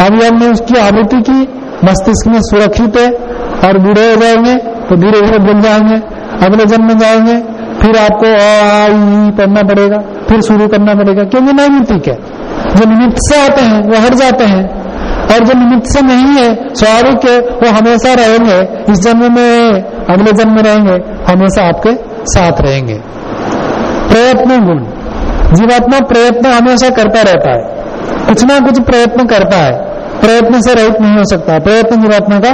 अभी हमने उसकी आवृत्ति की, मस्तिष्क में सुरक्षित है और बूढ़े हो जाएँगे तो धीरे धीरे भूल जाएँगे। अगले जन्म में जाएँगे, फिर आपको आई पढ़ना पड़ेगा, फिर शुरू करना पड़ेगा, क्योंकि नैमित्तिक है। जो निमित्त से आते हैं, वो हट जाते हैं। और जो निमित्त से नहीं है, स्वाभाविक है, वो हमेशा रहेंगे। इस जन्म में, अगले जन्म में रहेंगे, हमेशा आपके साथ रहेंगे। प्रयत्न गुण। जीवात्मा प्रयत्न हमेशा करता रहता है। कुछ ना कुछ प्रयत्न करता है। प्रयत्न से रहित नहीं हो सकता। प्रयत्न जीवात्मा का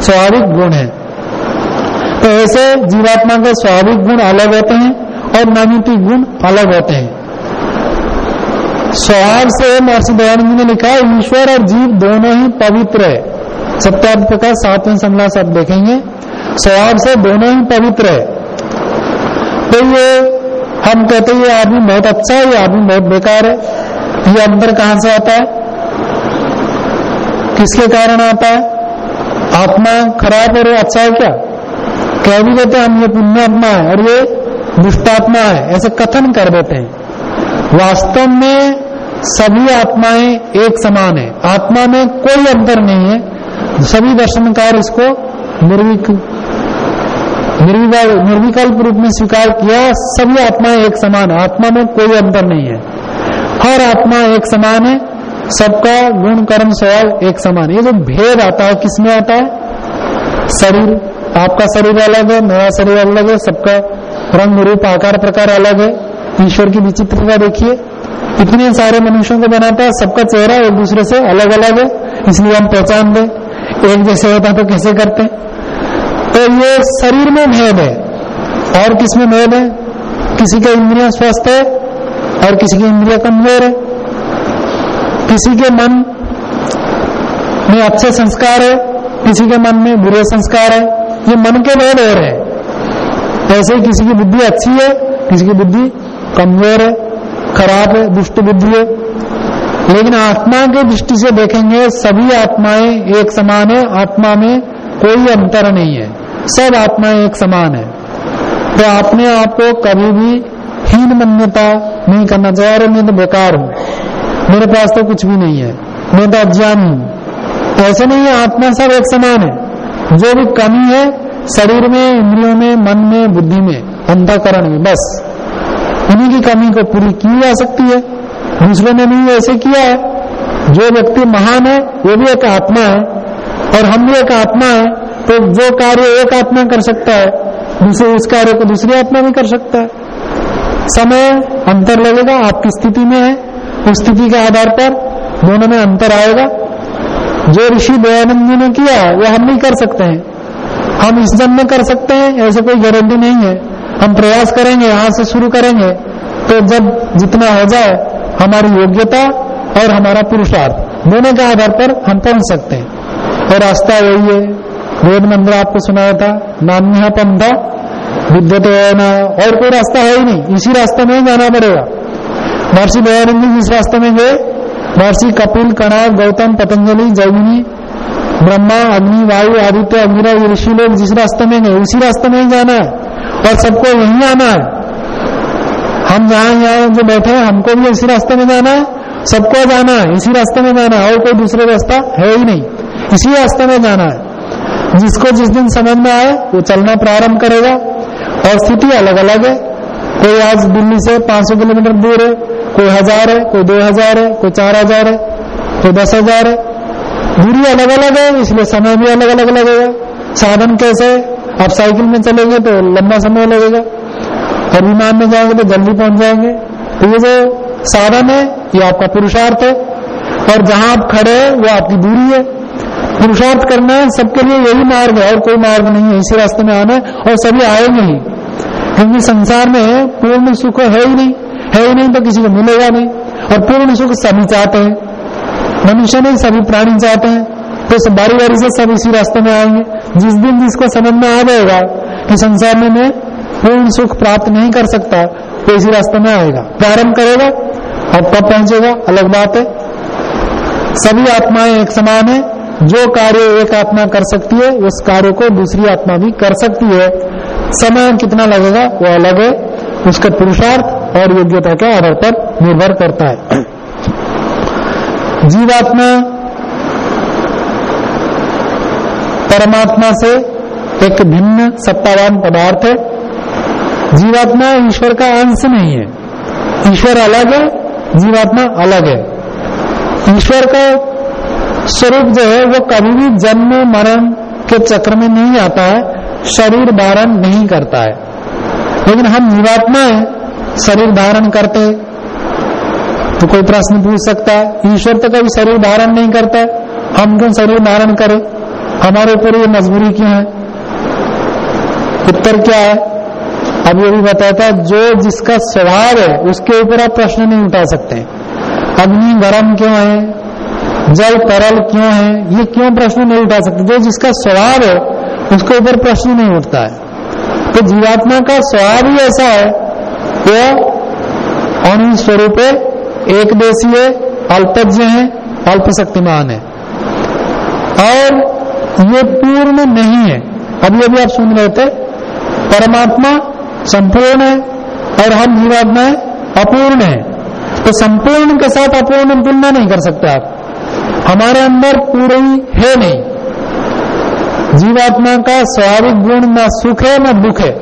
स्वाभाविक गुण है। तो ऐसे जीवात्मा के स्वाभाविक गुण अलग होते हैं और नैमितिक गुण अलग होते हैं। स्वभाव से महर्षि दयानंद ने लिखा ईश्वर और जीव दोनों ही पवित्र है। सत्यार्थ का सातवें समला सब देखेंगे। स्वभाव से दोनों ही पवित्र है। तो ये हम कहते हैं, ये आदमी बहुत अच्छा है, ये आदमी बहुत बेकार है। ये अंतर कहाँ से आता है? किसके कारण आता है? आत्मा खराब और अच्छा है क्या? कह भी देते हम ये पुण्यात्मा है और ये दुष्टात्मा है। ऐसे कथन कर देते हैं। वास्तव में सभी आत्माएँ एक समान है। आत्मा में कोई अंतर नहीं है। सभी दर्शनकार इसको निर्विक निर्विकल्प रूप में स्वीकार किया, सभी आत्माएँ एक समान है। आत्मा में कोई अंतर नहीं है। हर आत्मा एक समान है, सबका गुण, कर्म, स्वभाव एक समान है। ये जो भेद आता है, किसमें आता है? शरीर। आपका शरीर अलग है, मेरा शरीर अलग है, सबका रंग, रूप, आकार, प्रकार अलग है। ईश्वर की विचित्रता देखिए। इतने सारे मनुष्यों को बनाता है, सबका चेहरा एक दूसरे से अलग अलग है। इसलिए हम पहचान दे। एक जैसे होता तो कैसे करते? तो ये शरीर में भेद है। और किसमें भेद है? किसी का इंद्रिया स्वस्थ है और किसी की इंद्रिया कमज़ोर है। किसी के मन में अच्छे संस्कार है, किसी के मन में बुरे संस्कार है। ये मन के भेद रहे हैं। ऐसे ही किसी की बुद्धि अच्छी है, किसी की बुद्धि कमज़ोर है, खराब है, दुष्ट बुद्धि है। लेकिन आत्मा की दृष्टि से देखेंगे, सभी आत्माएँ एक समान है। आत्मा में कोई अंतर नहीं है। सब आत्माएँ एक समान है। तो अपने आप को कभी भी हीन मान्यता नहीं करना चाहिए अरे मैं तो बेकार हूँ। मेरे पास तो कुछ भी नहीं है। मैं तो अज्ञानी हूँ। ऐसे नहीं है, आत्मा सब एक समान है। जो भी कमी है, शरीर में, इंद्रियों में, मन में, बुद्धि में अंधाकरण में, बस। इन्हीं की कमी को पूरी की जा सकती है। दूसरों ने भी ऐसे किया है। जो व्यक्ति महान है, वो भी एक आत्मा है। और हम भी एक आत्मा है। तो वो कार्य एक आत्मा कर सकता है, दूसरे उस कार्य को दूसरी आत्मा भी कर सकता है। समय अंतर लगेगा, आपकी स्थिति में है, उस स्थिति के आधार पर दोनों में अंतर आएगा। जो ऋषि दयानंद जी ने किया, वो हम नहीं कर सकते हैं। हम इस जन्म में कर सकते हैं, ऐसे कोई गारंटी नहीं है। हम प्रयास करेंगे, यहाँ से शुरू करेंगे तो जब जितना हो जाए, हमारी योग्यता और हमारा पुरुषार्थ, दोनों के आधार पर हम पहुँच सकते हैं। और रास्ता यही है। वेद मंत्र आपको सुनाया था। नान्य पंथा। विद्यते ना। और कोई रास्ता है ही नहीं। इसी रास्ते में जाना पड़ेगा। महर्षि दयानंद जी जिस रास्ते में गए। महर्षि कपिल कणाव गौतम, पतंजलि, जैमिनी, ब्रह्मा, अग्नि, वायु, आदित्य ये ऋषि लोग जिस रास्ते में गए, उसी रास्ते में ही जाना है। और सबको यही आना है। हम जहाँ यहाँ जो बैठे हैं, हमको भी इसी रास्ते में जाना है। सबको जाना है। इसी रास्ते में जाना है। और कोई दूसरा रास्ता है ही नहीं। इसी रास्ते में जाना है। जिसको जिस दिन समझ में आए, वो चलना प्रारंभ करेगा। और स्थिति अलग अलग है। कोई आज दिल्ली से 500 किलोमीटर दूर है, कोई हज़ार है, कोई दो हज़ार है, कोई चार हज़ार है, कोई दस हज़ार है। दूरी अलग अलग है, इसलिए समय भी अलग अलग लगेगा साधन कैसे आप साइकिल में चलेंगे तो लंबा समय लगेगा। और विमान में जाएँगे तो जल्दी पहुँच जाएँगे। तो ये जो साधन है, ये आपका पुरुषार्थ है। और जहाँ आप खड़े हैं, वो आपकी दूरी है। पुरुषार्थ करना है सबके लिए यही मार्ग है और कोई मार्ग नहीं है। इसी रास्ते में आना है और सभी आएँगे ही क्योंकि संसार में पूर्ण सुख है ही नहीं। है ही नहीं तो किसी को मिलेगा नहीं। और पूर्ण सुख सभी चाहते हैं। मनुष्य नहीं, सभी प्राणी चाहते हैं। तो सब बारी बारी से सब इसी रास्ते में आएँगे। जिस दिन जिसको समझ में आ जाएगा कि संसार में मैं पूर्ण सुख प्राप्त नहीं कर सकता तो इसी रास्ते में आएगा। प्रारंभ करेगा और कब पहुंचेगा। अलग बात है। सभी आत्माएँ एक समान है। जो कार्य एक आत्मा कर सकती है, उस कार्य को दूसरी आत्मा भी कर सकती है। समय कितना लगेगा? वो अलग है। उसके पुरुषार्थ और योग्यता के आधार पर निर्भर करता है। जीवात्मा परमात्मा से एक भिन्न सत्तावान पदार्थ है। जीवात्मा ईश्वर का अंश नहीं है। ईश्वर अलग है, जीवात्मा अलग है। ईश्वर का स्वरूप जो है, वो कभी भी जन्म, मरण के चक्र में नहीं आता है, शरीर धारण नहीं करता है। लेकिन हम जीवात्मा है, शरीर धारण करते तो कोई प्रश्न पूछ सकता है, ईश्वर तो कभी शरीर धारण नहीं करता है। हम क्यों शरीर धारण करें? हमारे ऊपर ये मजबूरी क्यों है? उत्तर क्या है? अब ये भी बताता जो जिसका स्वभाव है, उसके ऊपर आप प्रश्न नहीं उठा सकते। अग्नि गर्म क्यों है? जल तरल क्यों है? ये क्यों प्रश्न नहीं उठा सकते? जो जिसका स्वभाव है, उसके ऊपर प्रश्न नहीं उठता है। तो जीवात्मा का स्वभाव ही ऐसा है, वो अणु स्वरूप एक देशीय अल्पज्ञ है अल्प शक्तिमान है। और ये पूर्ण नहीं है। अभी अभी आप सुन रहे थे, परमात्मा संपूर्ण है और हम जीवात्मा अपूर्ण है। तो संपूर्ण के साथ अपूर्ण तुलना नहीं कर सकते आप। हमारे अंदर पूरी है नहीं। जीवात्मा का स्वाभाविक गुण न सुख है, न दुख है।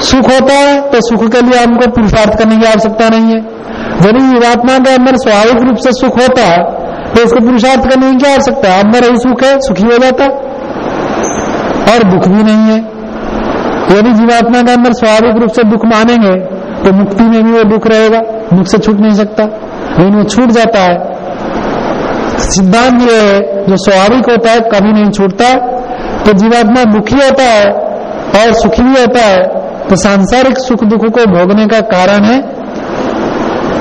सुख होता है तो सुख के लिए हमको पुरुषार्थ करने की आवश्यकता नहीं है। यदि जीवात्मा के अंदर स्वाभाविक रूप से सुख होता है तो उसको पुरुषार्थ करने की क्या आवश्यकता है? अंदर ही सुख है, सुखी हो जाता और दुख भी नहीं है। यदि जीवात्मा के अंदर स्वाभाविक रूप से दुख मानेंगे तो मुक्ति में भी वो दुख रहेगा, दुख से छूट नहीं सकता। लेकिन वो छूट जाता है। सिद्धांत ये है जो स्वाभाविक होता है, कभी नहीं छूटता। तो जीवात्मा दुखी होता है और सुखी भी होता है। तो सांसारिक सुख दुख को भोगने का कारण है।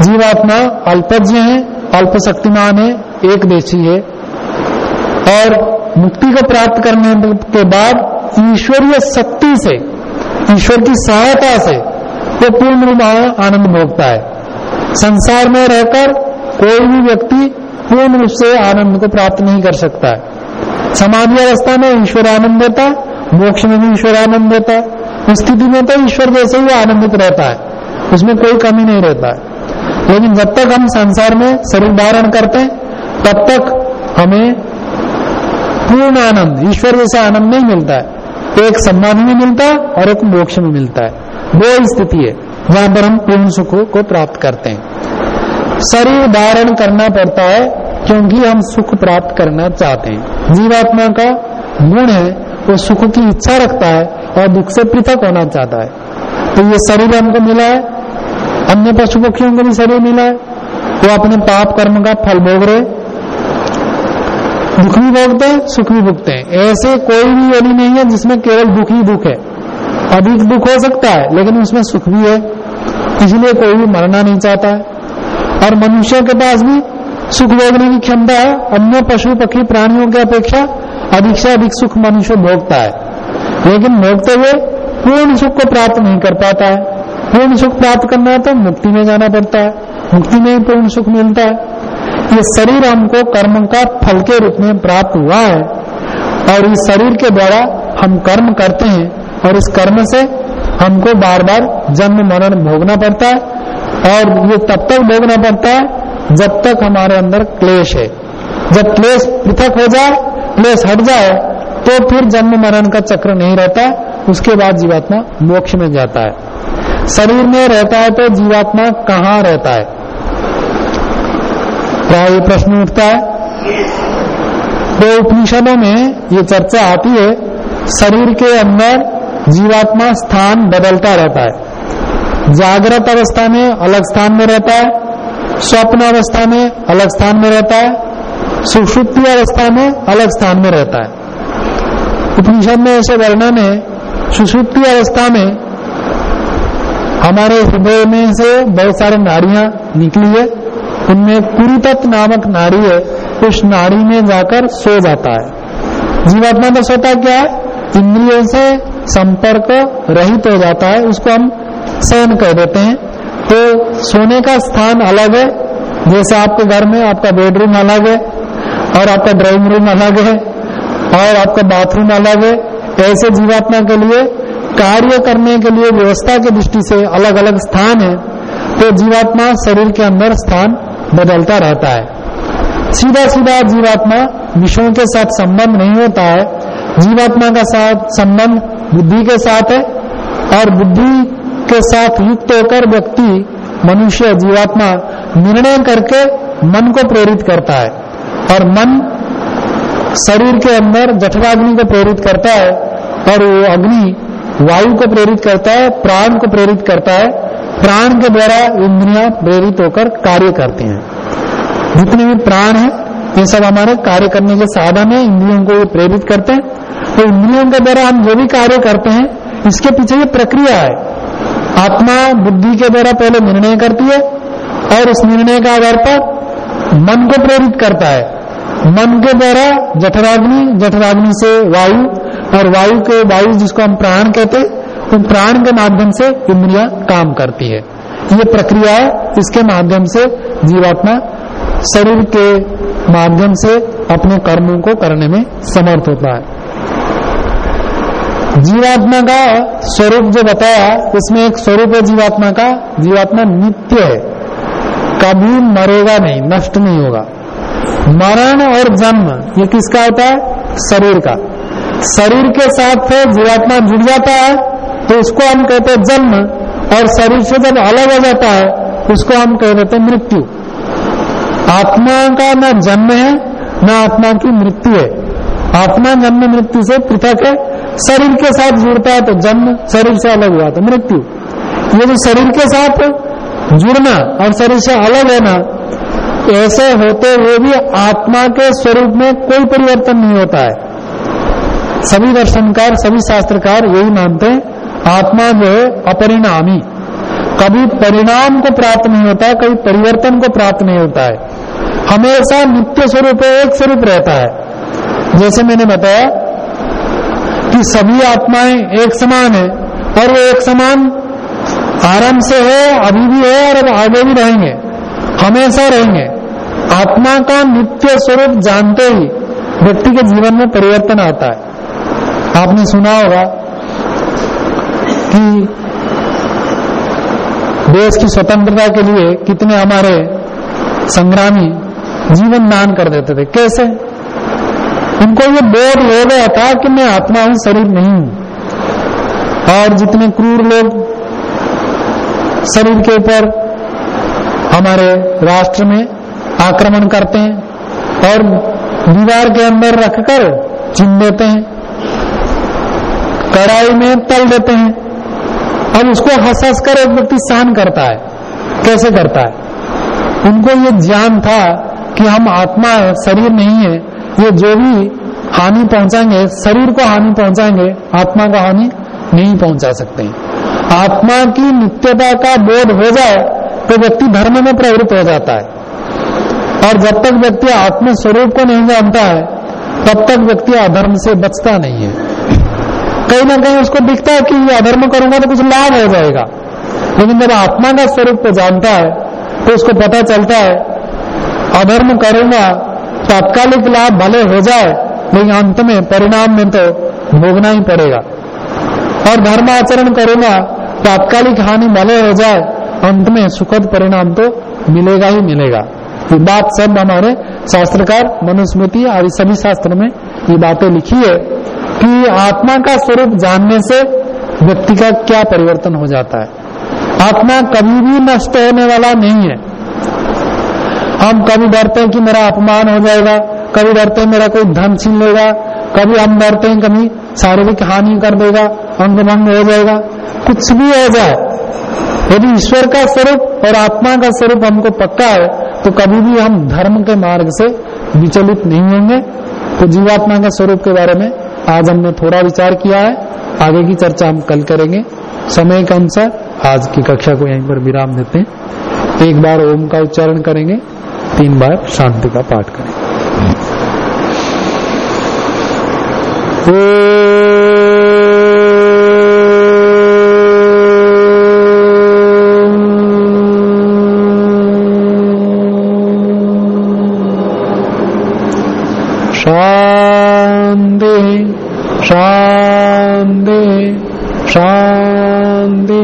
जीवात्मा अल्पज्ञ है अल्प शक्तिमान है एक देशी है। और मुक्ति को प्राप्त करने के बाद ईश्वरीय शक्ति से, ईश्वर की सहायता से वो पूर्ण रूप आनंद भोगता है। संसार में रहकर कोई भी व्यक्ति पूर्ण रूप से आनंद को प्राप्त नहीं कर सकता। है समाधि अवस्था में ईश्वर आनंद देता है मोक्ष में भी ईश्वर आनंद देता है उस स्थिति में तो ईश्वर जैसे ही आनंदित रहता है, उसमें कोई कमी नहीं रहता। है लेकिन जब तक हम संसार में शरीर धारण करते हैं, तब तक हमें पूर्ण आनंद, ईश्वर जैसा आनंद नहीं मिलता है। एक समाधि में मिलता है और एक मोक्ष में मिलता है। दो स्थिति है, जहाँ पर हम पूर्ण सुख को प्राप्त करते हैं। शरीर धारण करना पड़ता है क्योंकि हम सुख प्राप्त करना चाहते हैं। जीवात्मा का गुण है, वो सुख की इच्छा रखता है और दुख से पृथक होना चाहता है। तो ये शरीर हमको मिला है, अन्य पशु पक्षियों को भी शरीर मिला है। वो अपने पाप कर्म का फल भोग रहे दुख भी भोगते हैं, सुख भी भुगते हैं। ऐसे कोई भी योनि नहीं है जिसमें केवल दुख ही दुख है। अधिक दुख हो सकता है, लेकिन उसमें सुख भी है। इसलिए कोई भी मरना नहीं चाहता है। और मनुष्य के पास भी सुख भोगने की क्षमता अन्य पशु, पक्षी, प्राणियों की अपेक्षा अधिक से अधिक सुख मनुष्य भोगता है। लेकिन भोगते हुए पूर्ण सुख को प्राप्त नहीं कर पाता है। पूर्ण सुख प्राप्त करना है तो मुक्ति में जाना पड़ता है। मुक्ति में ही पूर्ण सुख मिलता है। ये शरीर हमको कर्म का फल के रूप में प्राप्त हुआ है और इस शरीर के द्वारा हम कर्म करते हैं और इस कर्म से हमको बार बार जन्म मरण भोगना पड़ता है और ये तब तक भोगना पड़ता है जब तक हमारे अंदर क्लेश है। जब क्लेश पृथक हो जाए, क्लेश हट जाए तो फिर जन्म मरण का चक्र नहीं रहता, उसके बाद जीवात्मा मोक्ष में जाता है। शरीर में रहता है तो जीवात्मा कहाँ रहता है? प्राय ये प्रश्न उठता है? तो उपनिषदों में ये चर्चा आती है, शरीर के अंदर जीवात्मा स्थान बदलता रहता है। जागृत अवस्था में अलग स्थान में रहता है स्वप्न अवस्था में अलग स्थान में रहता है सुषुप्ति अवस्था में अलग स्थान में रहता है। उपनिषद में ऐसे वर्णन है सुषुप्ति अवस्था में हमारे हृदय में से बहुत सारे नाड़ियाँ निकली है, उनमें कुरुतत्व नामक नाड़ी है, उस नाड़ी में जाकर सो जाता है। जीवात्मा का सोता क्या है? इंद्रियों से संपर्क रहित हो जाता है, उसको हम सहन कर देते हैं। सोने का स्थान अलग है। जैसे आपके घर में आपका बेडरूम अलग है और आपका ड्राइंग रूम अलग है और आपका बाथरूम अलग है। ऐसे जीवात्मा के लिए, कार्य करने के लिए, व्यवस्था की दृष्टि से अलग अलग स्थान है तो जीवात्मा शरीर के अंदर स्थान बदलता रहता है। सीधा सीधा जीवात्मा विषयों के साथ संबंध नहीं होता है। जीवात्मा का साथ संबंध बुद्धि के साथ है और बुद्धि के साथ युक्त होकर व्यक्ति मनुष्य जीवात्मा निर्णय करके मन को प्रेरित करता है। और मन शरीर के अंदर जठराग्नि को प्रेरित करता है और वो अग्नि वायु को प्रेरित करता है, प्राण को प्रेरित करता है। प्राण के द्वारा इंद्रियाँ प्रेरित होकर कार्य करते हैं। जितने भी प्राण है, ये सब हमारे कार्य करने के साधन है, इंद्रियों को ये प्रेरित करते हैं। तो इंद्रियों के द्वारा हम जो भी कार्य करते हैं, इसके पीछे ये प्रक्रिया है। आत्मा बुद्धि के द्वारा पहले निर्णय करती है और उस निर्णय के आधार पर मन को प्रेरित करता है। मन के द्वारा जठराग्नि जठराग्नि से वायु और वायु के वायु जिसको हम प्राण कहते हैं, उन प्राण के माध्यम से इंद्रिया काम करती है। ये प्रक्रिया है, इसके माध्यम से जीवात्मा शरीर के माध्यम से अपने कर्मों को करने में समर्थ होता है। जीवात्मा का स्वरूप जो बताया, उसमें एक स्वरूप है जीवात्मा का। जीवात्मा नित्य है। कभी मरेगा नहीं, नष्ट नहीं होगा। मरण और जन्म, ये किसका होता है? शरीर का। शरीर के साथ जीवात्मा जुड़ जाता है तो उसको हम कहते हैं जन्म। और शरीर से जब अलग हो जाता है, उसको हम कह देते हैं मृत्यु। आत्मा का न जन्म है, न आत्मा की मृत्यु है। आत्मा जन्म मृत्यु से पृथक है। शरीर के साथ जुड़ता है तो जन्म शरीर से अलग हुआ तो मृत्यु। ये जो शरीर के साथ जुड़ना और शरीर से अलग होना ऐसे होते हुए भी आत्मा के स्वरूप में कोई परिवर्तन नहीं होता है। सभी दर्शनकार, सभी शास्त्रकार यही मानते हैं, आत्मा जो है अपरिणामी। कभी परिणाम को प्राप्त नहीं होता है कभी परिवर्तन को प्राप्त नहीं होता है। हमेशा नित्य स्वरूप एक स्वरूप रहता है। जैसे मैंने बताया कि सभी आत्माएँ एक समान है और वो एक समान आरंभ से है, अभी भी है और अब आगे भी रहेंगे, हमेशा रहेंगे। आत्मा का नित्य स्वरूप जानते ही व्यक्ति के जीवन में परिवर्तन आता है। आपने सुना होगा कि देश की स्वतंत्रता के लिए कितने हमारे संग्रामी जीवन दान कर देते थे। कैसे? उनको ये बोध हो गया था कि मैं आत्मा हूँ, शरीर नहीं हूँ। और जितने क्रूर लोग शरीर के ऊपर हमारे राष्ट्र में आक्रमण करते हैं और दीवार के अंदर रखकर चिन देते हैं, कड़ाई में तल देते हैं, अब उसको हंस हंस कर एक व्यक्ति सहन करता है। कैसे करता है? उनको ये ज्ञान था कि हम आत्मा शरीर नहीं है ये जो भी हानि पहुंचाएँगे, शरीर को हानि पहुंचाएँगे, आत्मा को हानि नहीं पहुँचा सकते। आत्मा की नित्यता का बोध हो जाए तो व्यक्ति धर्म में प्रवृत्त हो जाता है। और जब तक व्यक्ति आत्म स्वरूप को नहीं जानता है, तब तक व्यक्ति अधर्म से बचता नहीं है। कहीं ना कहीं उसको दिखता है कि ये अधर्म करूँगा तो कुछ लाभ हो जाएगा। लेकिन जब आत्मा का स्वरूप को जानता है तो उसको पता चलता है, अधर्म करूँगा तात्कालिक लाभ भले हो जाए लेकिन अंत में परिणाम में तो भोगना ही पड़ेगा। और धर्म आचरण करूँगा तात्कालिक हानि भले हो जाए, अंत में सुखद परिणाम तो मिलेगा ही मिलेगा। ये बात सब हमारे शास्त्रकार मनुस्मृति आदि सभी शास्त्र में ये बातें लिखी है कि आत्मा का स्वरूप जानने से व्यक्ति का क्या परिवर्तन हो जाता है। आत्मा कभी भी नष्ट होने वाला नहीं है। हम कभी डरते हैं कि मेरा अपमान हो जाएगा, कभी डरते हैं मेरा कोई धन छीन लेगा, कभी हम डरते हैं कभी शारीरिक हानि कर देगा अंग भंग हो जाएगा। कुछ भी हो जाए, यदि ईश्वर का स्वरूप और आत्मा का स्वरूप हमको पक्का है तो कभी भी हम धर्म के मार्ग से विचलित नहीं होंगे। तो जीवात्मा के स्वरूप के बारे में आज हमने थोड़ा विचार किया है। आगे की चर्चा हम कल करेंगे। समय के अनुसार आज की कक्षा को यहीं पर विराम देते हैं। एक बार ओम का उच्चारण करेंगे। तीन बार शांति का पाठ करें। शांति शांति